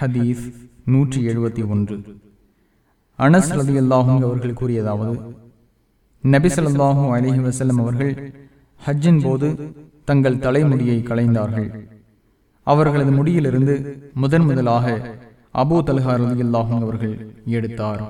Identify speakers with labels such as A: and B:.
A: ஹதீஸ் நூற்றி எழுபத்தி ஒன்று. அனஸ் ரதி அல்லாஹும் அவர்கள் கூறியதாவது நபிசல்லாஹும் அலிஹி வசல்லம் அவர்கள் ஹஜ்ஜின் போது தங்கள் தலைமுடியை களைந்தார்கள். அவர்களது முடியிலிருந்து முதன் முதலாக அபூ தல்ஹா ரதி அல்லாஹும் அவர்கள் எடுத்தார்.